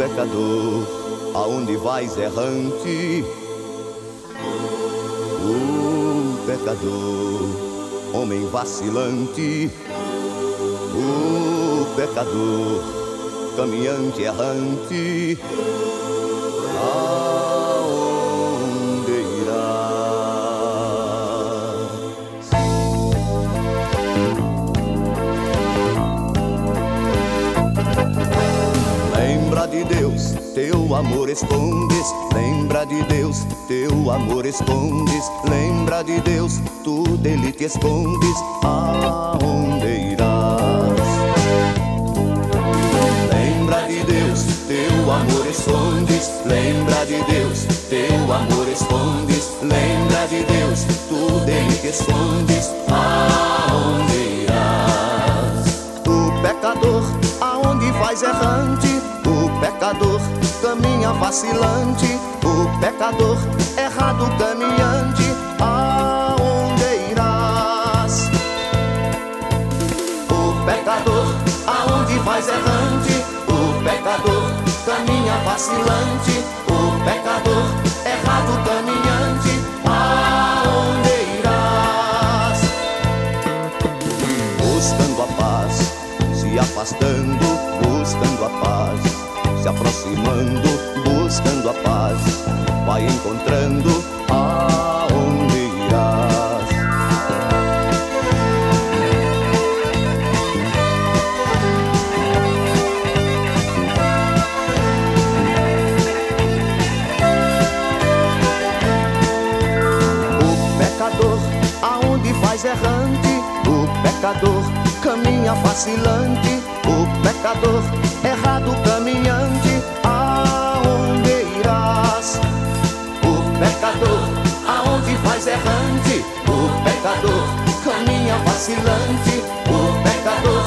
pecador, aonde vais errante? O pecador, homem vacilante. O pecador, caminhante errante. Teu amor escondes. Lembra de Deus, teu amor escondes. Lembra de Deus, tu dele te escondes. Aonde irás? Lembra de Deus, teu amor escondes. Lembra de Deus, teu amor escondes. Lembra de Deus, tu dele te escondes. Aonde irás? O pecador, faz errante? O pecador caminha vacilante, o pecador errado caminhante, aonde irás? O pecador, aonde vais errante, o pecador caminha vacilante, o pecador errado caminhante, aonde irás? Buscando a paz, se afastando, buscando a paz, vai encontrando aonde irás. O pecador, aonde faz errante, o pecador caminha vacilante, o pecador errado errante? O pecador caminha vacilante, o pecador